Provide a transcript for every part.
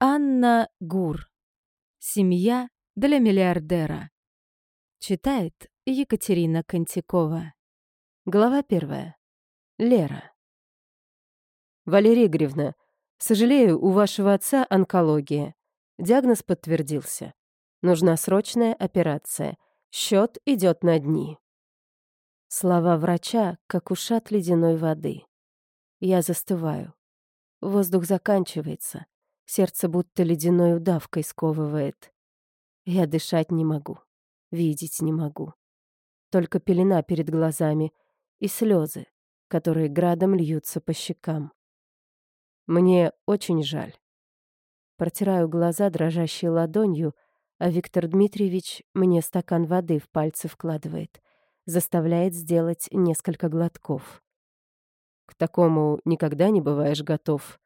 Анна Гур. Семья для миллиардера. Читает Екатерина Контикова. Глава первая. Лера. Валерия Игоревна, сожалею, у вашего отца онкология. Диагноз подтвердился. Нужна срочная операция. Счет идет на дни. Слова врача, как ушат ледяной воды. Я застываю. Воздух заканчивается. Сердце будто ледяной удавкой сковывает. Я дышать не могу, видеть не могу. Только пелена перед глазами и слезы, которые градом льются по щекам. Мне очень жаль. Протираю глаза дрожащей ладонью, а Виктор Дмитриевич мне стакан воды в пальцы вкладывает, заставляет сделать несколько глотков. К такому никогда не бываешь готов.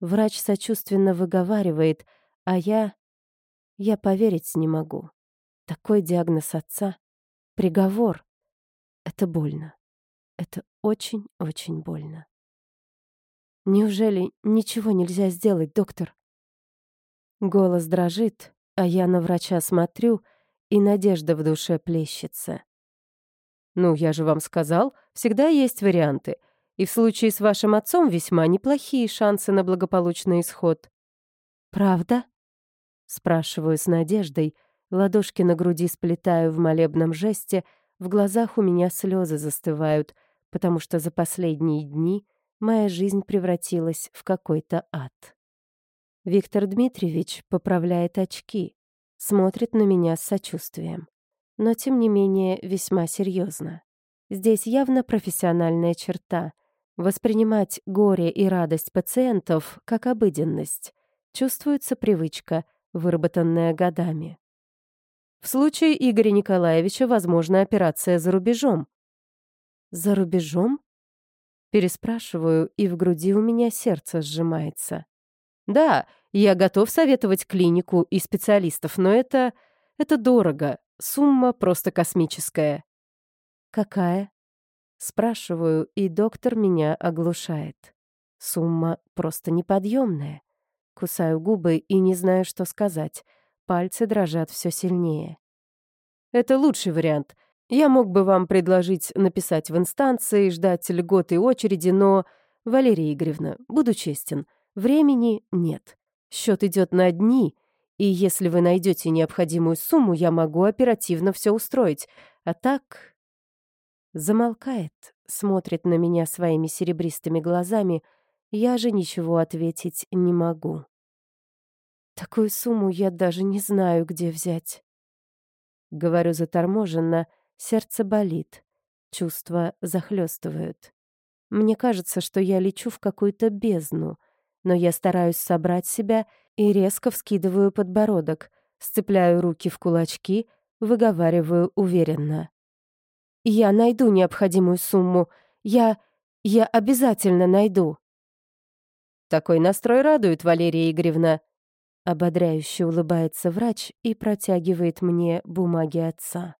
Врач сочувственно выговаривает, а я... Я поверить не могу. Такой диагноз отца. Приговор. Это больно. Это очень-очень больно. Неужели ничего нельзя сделать, доктор? Голос дрожит, а я на врача смотрю, и надежда в душе плещется. «Ну, я же вам сказал, всегда есть варианты и в случае с вашим отцом весьма неплохие шансы на благополучный исход». «Правда?» — спрашиваю с надеждой, ладошки на груди сплетаю в молебном жесте, в глазах у меня слезы застывают, потому что за последние дни моя жизнь превратилась в какой-то ад. Виктор Дмитриевич поправляет очки, смотрит на меня с сочувствием, но, тем не менее, весьма серьезно. Здесь явно профессиональная черта, Воспринимать горе и радость пациентов как обыденность. Чувствуется привычка, выработанная годами. В случае Игоря Николаевича возможна операция за рубежом. «За рубежом?» Переспрашиваю, и в груди у меня сердце сжимается. «Да, я готов советовать клинику и специалистов, но это... это дорого. Сумма просто космическая». «Какая?» Спрашиваю, и доктор меня оглушает. Сумма просто неподъемная. Кусаю губы и не знаю, что сказать. Пальцы дрожат все сильнее. Это лучший вариант. Я мог бы вам предложить написать в инстанции, ждать льготы очереди, но, Валерия Игоревна, буду честен, времени нет. Счет идет на дни, и если вы найдете необходимую сумму, я могу оперативно все устроить. А так Замолкает, смотрит на меня своими серебристыми глазами, я же ничего ответить не могу. Такую сумму я даже не знаю, где взять. Говорю заторможенно, сердце болит, чувства захлестывают. Мне кажется, что я лечу в какую-то бездну, но я стараюсь собрать себя и резко вскидываю подбородок, сцепляю руки в кулачки, выговариваю уверенно. Я найду необходимую сумму. Я... я обязательно найду». «Такой настрой радует, Валерия Игоревна», — ободряюще улыбается врач и протягивает мне бумаги отца.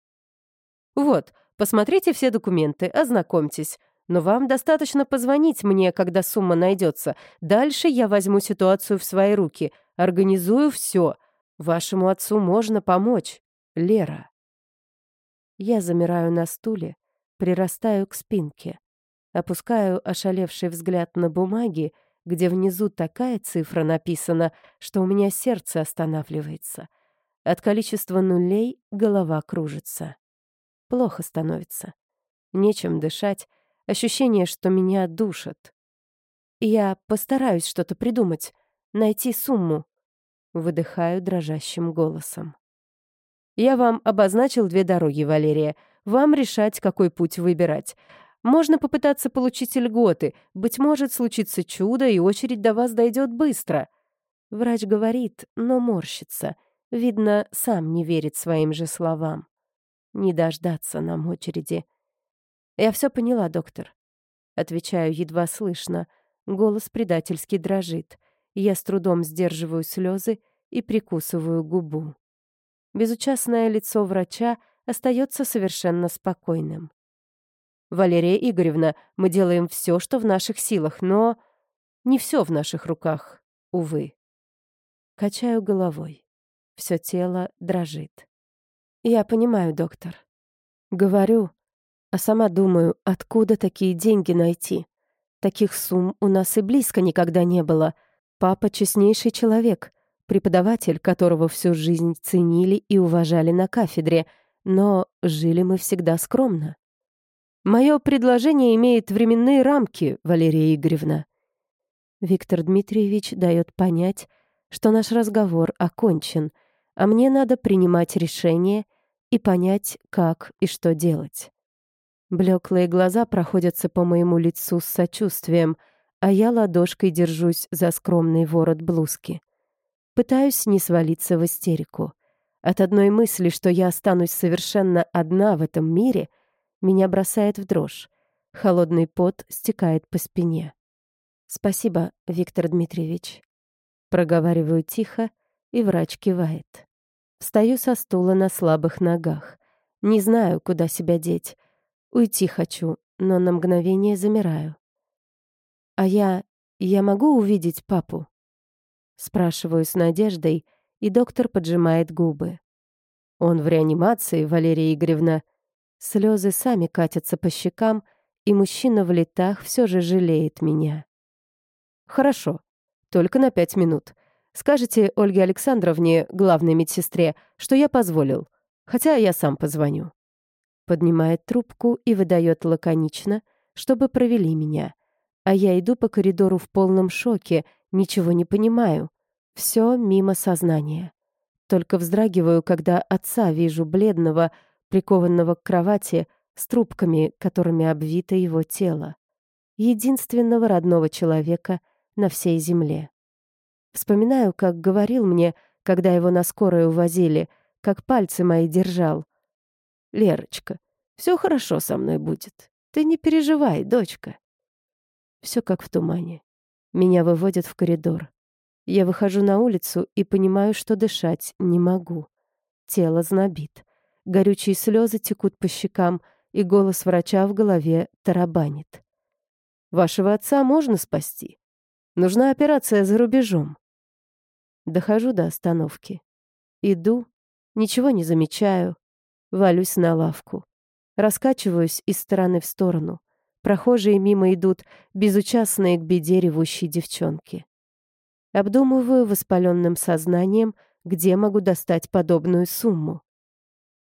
«Вот, посмотрите все документы, ознакомьтесь. Но вам достаточно позвонить мне, когда сумма найдется. Дальше я возьму ситуацию в свои руки, организую все. Вашему отцу можно помочь, Лера». Я замираю на стуле, прирастаю к спинке, опускаю ошалевший взгляд на бумаги, где внизу такая цифра написана, что у меня сердце останавливается. От количества нулей голова кружится. Плохо становится. Нечем дышать, ощущение, что меня душат. Я постараюсь что-то придумать, найти сумму. Выдыхаю дрожащим голосом. Я вам обозначил две дороги, Валерия. Вам решать, какой путь выбирать. Можно попытаться получить льготы. Быть может, случится чудо, и очередь до вас дойдет быстро. Врач говорит, но морщится. Видно, сам не верит своим же словам. Не дождаться нам очереди. Я все поняла, доктор. Отвечаю едва слышно. Голос предательски дрожит. Я с трудом сдерживаю слезы и прикусываю губу. Безучастное лицо врача остается совершенно спокойным. «Валерия Игоревна, мы делаем все, что в наших силах, но не все в наших руках, увы». Качаю головой. Все тело дрожит. Я понимаю, доктор. Говорю, а сама думаю, откуда такие деньги найти. Таких сумм у нас и близко никогда не было. Папа — честнейший человек, преподаватель, которого всю жизнь ценили и уважали на кафедре, но жили мы всегда скромно. Мое предложение имеет временные рамки, Валерия Игоревна. Виктор Дмитриевич дает понять, что наш разговор окончен, а мне надо принимать решение и понять, как и что делать. Блеклые глаза проходятся по моему лицу с сочувствием, а я ладошкой держусь за скромный ворот блузки. Пытаюсь не свалиться в истерику. От одной мысли, что я останусь совершенно одна в этом мире, меня бросает в дрожь. Холодный пот стекает по спине. «Спасибо, Виктор Дмитриевич». Проговариваю тихо, и врач кивает. Встаю со стула на слабых ногах. Не знаю, куда себя деть. Уйти хочу, но на мгновение замираю. «А я... я могу увидеть папу?» Спрашиваю с надеждой, и доктор поджимает губы. «Он в реанимации, Валерия Игоревна». Слезы сами катятся по щекам, и мужчина в летах все же жалеет меня. «Хорошо, только на пять минут. Скажите Ольге Александровне, главной медсестре, что я позволил, хотя я сам позвоню». Поднимает трубку и выдает лаконично, чтобы провели меня. А я иду по коридору в полном шоке, ничего не понимаю. Все мимо сознания. Только вздрагиваю, когда отца вижу бледного, прикованного к кровати, с трубками, которыми обвито его тело. Единственного родного человека на всей земле. Вспоминаю, как говорил мне, когда его на скорой увозили, как пальцы мои держал. «Лерочка, все хорошо со мной будет. Ты не переживай, дочка». Все как в тумане. Меня выводят в коридор. Я выхожу на улицу и понимаю, что дышать не могу. Тело знобит. Горючие слезы текут по щекам, и голос врача в голове тарабанит. «Вашего отца можно спасти? Нужна операция за рубежом». Дохожу до остановки. Иду, ничего не замечаю, валюсь на лавку. Раскачиваюсь из стороны в сторону. Прохожие мимо идут, безучастные к беде ревущей девчонки. Обдумываю воспаленным сознанием, где могу достать подобную сумму.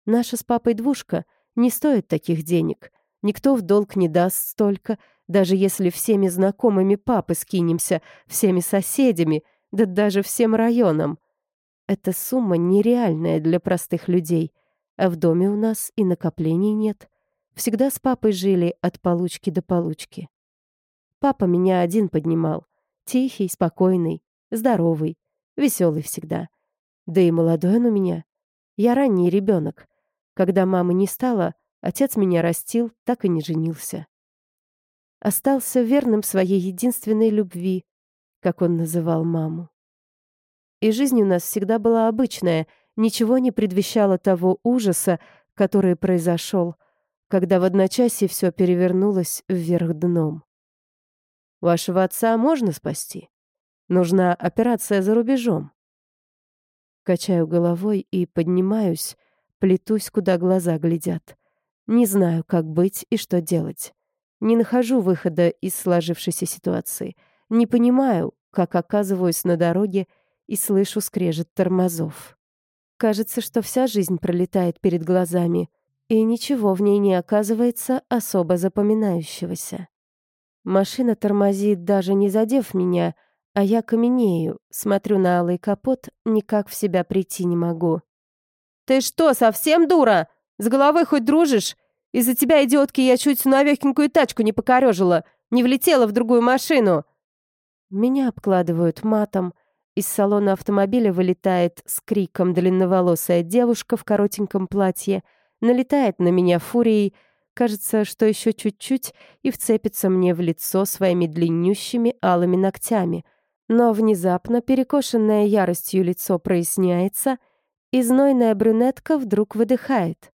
Наша с папой двушка не стоит таких денег. Никто в долг не даст столько, даже если всеми знакомыми папы скинемся, всеми соседями, да даже всем районам. Эта сумма нереальная для простых людей, а в доме у нас и накоплений нет. Всегда с папой жили от получки до получки. Папа меня один поднимал. Тихий, спокойный, здоровый, веселый всегда. Да и молодой он у меня. Я ранний ребенок. Когда мамы не стало, отец меня растил, так и не женился. Остался верным своей единственной любви, как он называл маму. И жизнь у нас всегда была обычная, ничего не предвещало того ужаса, который произошел, когда в одночасье все перевернулось вверх дном. Вашего отца можно спасти? Нужна операция за рубежом. Качаю головой и поднимаюсь, плетусь, куда глаза глядят. Не знаю, как быть и что делать. Не нахожу выхода из сложившейся ситуации. Не понимаю, как оказываюсь на дороге и слышу скрежет тормозов. Кажется, что вся жизнь пролетает перед глазами, и ничего в ней не оказывается особо запоминающегося. Машина тормозит, даже не задев меня, а я каменею, смотрю на алый капот, никак в себя прийти не могу. «Ты что, совсем дура? С головой хоть дружишь? Из-за тебя, идиотки, я чуть на легенькую тачку не покорежила, не влетела в другую машину!» Меня обкладывают матом, из салона автомобиля вылетает с криком длинноволосая девушка в коротеньком платье — налетает на меня фурией, кажется, что еще чуть-чуть и вцепится мне в лицо своими длиннющими алыми ногтями. Но внезапно перекошенное яростью лицо проясняется, и знойная брюнетка вдруг выдыхает.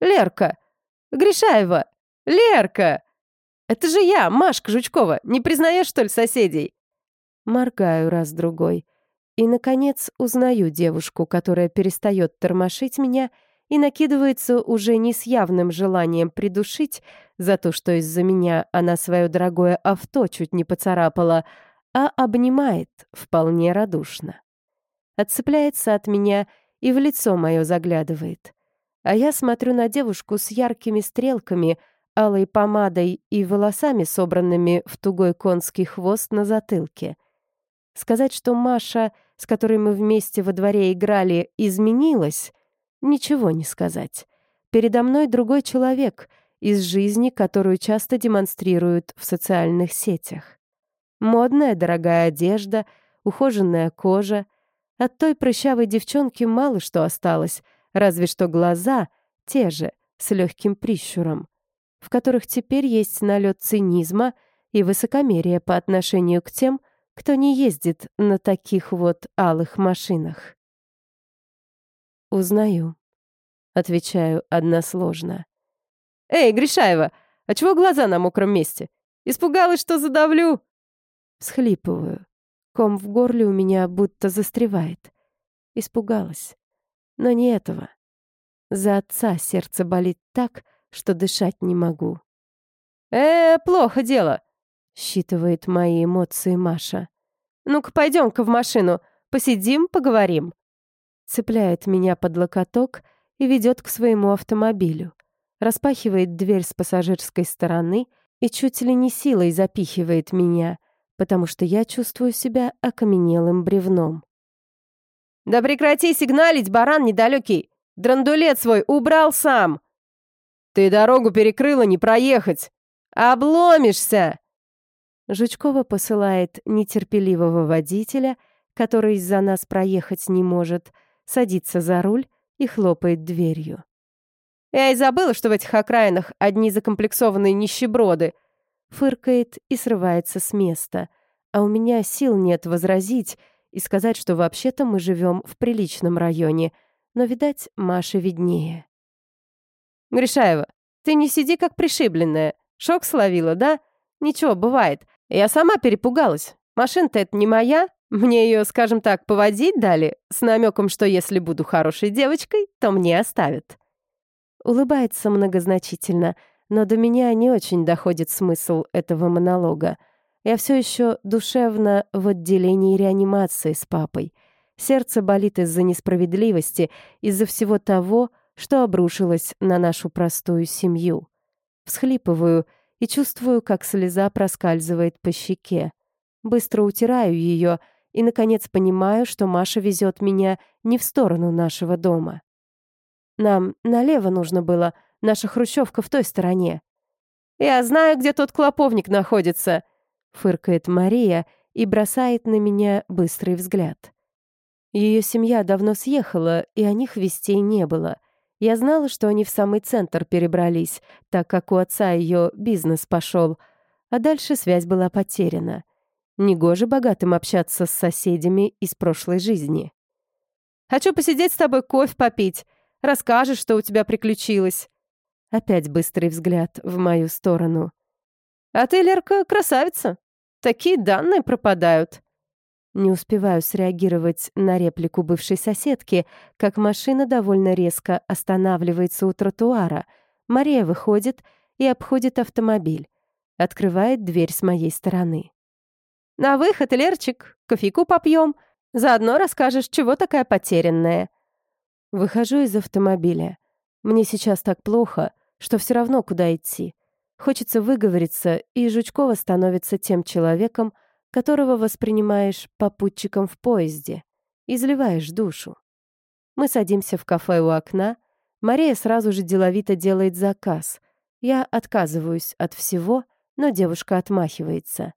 «Лерка! Гришаева! Лерка! Это же я, Машка Жучкова! Не признаешь, что ли, соседей?» Моргаю раз-другой. и, наконец, узнаю девушку, которая перестает тормошить меня и накидывается уже не с явным желанием придушить за то, что из-за меня она свое дорогое авто чуть не поцарапала, а обнимает вполне радушно. Отцепляется от меня и в лицо мое заглядывает. А я смотрю на девушку с яркими стрелками, алой помадой и волосами, собранными в тугой конский хвост на затылке. Сказать, что Маша, с которой мы вместе во дворе играли, изменилась, ничего не сказать. Передо мной другой человек из жизни, которую часто демонстрируют в социальных сетях. Модная дорогая одежда, ухоженная кожа. От той прыщавой девчонки мало что осталось, разве что глаза те же, с легким прищуром, в которых теперь есть налет цинизма и высокомерия по отношению к тем, кто не ездит на таких вот алых машинах. «Узнаю», — отвечаю односложно. «Эй, Гришаева, а чего глаза на мокром месте? Испугалась, что задавлю?» Всхлипываю. Ком в горле у меня будто застревает. Испугалась. Но не этого. За отца сердце болит так, что дышать не могу. «Э, плохо дело», — считывает мои эмоции Маша. «Ну-ка, пойдем-ка в машину, посидим, поговорим». Цепляет меня под локоток и ведет к своему автомобилю. Распахивает дверь с пассажирской стороны и чуть ли не силой запихивает меня — потому что я чувствую себя окаменелым бревном. «Да прекрати сигналить, баран недалекий! Драндулет свой убрал сам!» «Ты дорогу перекрыла, не проехать! Обломишься!» Жучкова посылает нетерпеливого водителя, который из-за нас проехать не может, садится за руль и хлопает дверью. «Я и забыла, что в этих окраинах одни закомплексованные нищеброды — фыркает и срывается с места, а у меня сил нет возразить и сказать, что вообще-то мы живем в приличном районе, но, видать, Маше виднее. «Гришаева, ты не сиди как пришибленная. Шок словила, да? Ничего, бывает. Я сама перепугалась. Машина-то это не моя. Мне ее, скажем так, поводить дали, с намеком, что если буду хорошей девочкой, то мне оставят». Улыбается многозначительно — но до меня не очень доходит смысл этого монолога. Я все еще душевно в отделении реанимации с папой. Сердце болит из-за несправедливости, из-за всего того, что обрушилось на нашу простую семью. Всхлипываю и чувствую, как слеза проскальзывает по щеке. Быстро утираю ее и, наконец, понимаю, что Маша везет меня не в сторону нашего дома. Нам налево нужно было — Наша хрущевка в той стороне». «Я знаю, где тот клоповник находится», — фыркает Мария и бросает на меня быстрый взгляд. Ее семья давно съехала, и о них вестей не было. Я знала, что они в самый центр перебрались, так как у отца ее бизнес пошел, а дальше связь была потеряна. Негоже богатым общаться с соседями из прошлой жизни. «Хочу посидеть с тобой кофе попить. Расскажешь, что у тебя приключилось». Опять быстрый взгляд в мою сторону. «А ты, Лерка, красавица. Такие данные пропадают». Не успеваю среагировать на реплику бывшей соседки, как машина довольно резко останавливается у тротуара. Мария выходит и обходит автомобиль. Открывает дверь с моей стороны. «На выход, Лерчик, кофейку попьем. Заодно расскажешь, чего такая потерянная». Выхожу из автомобиля. Мне сейчас так плохо, что все равно куда идти. Хочется выговориться, и Жучкова становится тем человеком, которого воспринимаешь попутчиком в поезде, изливаешь душу. Мы садимся в кафе у окна, Мария сразу же деловито делает заказ. Я отказываюсь от всего, но девушка отмахивается.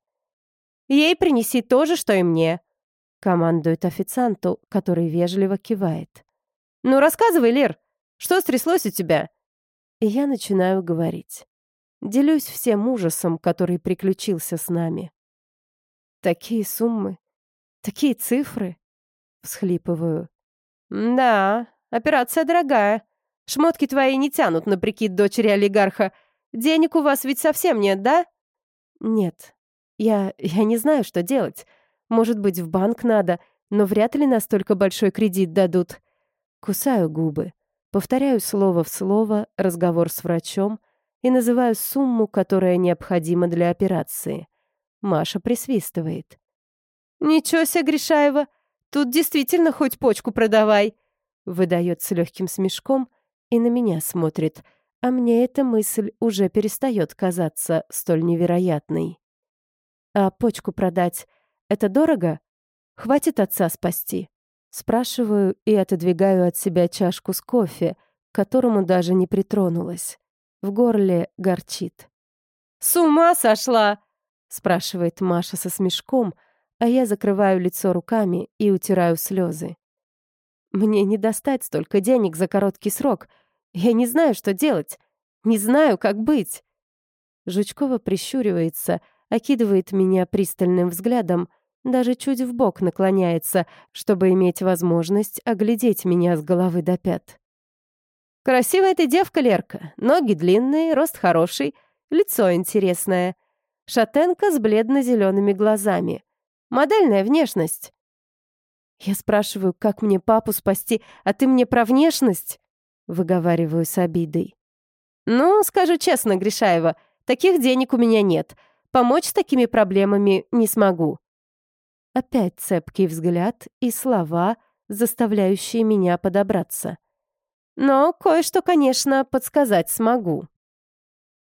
«Ей принеси то же, что и мне», — командует официанту, который вежливо кивает. «Ну, рассказывай, Лер, что стряслось у тебя?» И я начинаю говорить. Делюсь всем ужасом, который приключился с нами. Такие суммы, такие цифры. Всхлипываю. Да, операция дорогая. Шмотки твои не тянут на прикид дочери олигарха. Денег у вас ведь совсем нет, да? Нет. Я, я не знаю, что делать. Может быть, в банк надо. но вряд ли настолько большой кредит дадут. Кусаю губы, повторяю слово в слово разговор с врачом и называю сумму, которая необходима для операции. Маша присвистывает. «Ничего себе, Гришаева! Тут действительно хоть почку продавай!» Выдает с легким смешком и на меня смотрит, а мне эта мысль уже перестает казаться столь невероятной. «А почку продать — это дорого? Хватит отца спасти?» Спрашиваю и отодвигаю от себя чашку с кофе, к которому даже не притронулась. В горле горчит. «С ума сошла!» — спрашивает Маша со смешком, а я закрываю лицо руками и утираю слезы. Мне не достать столько денег за короткий срок. Я не знаю, что делать. Не знаю, как быть. Жучкова прищуривается, окидывает меня пристальным взглядом, даже чуть в бок наклоняется, чтобы иметь возможность оглядеть меня с головы до пят. «Красивая ты девка, Лерка. Ноги длинные, рост хороший, лицо интересное. Шатенка с бледно-зелеными глазами. Модельная внешность. Я спрашиваю, как мне папу спасти, а ты мне про внешность? Выговариваю с обидой. Ну, скажу честно, Гришаева, таких денег у меня нет. Помочь с такими проблемами не смогу. Опять цепкий взгляд и слова, заставляющие меня подобраться. Но кое-что, конечно, подсказать смогу.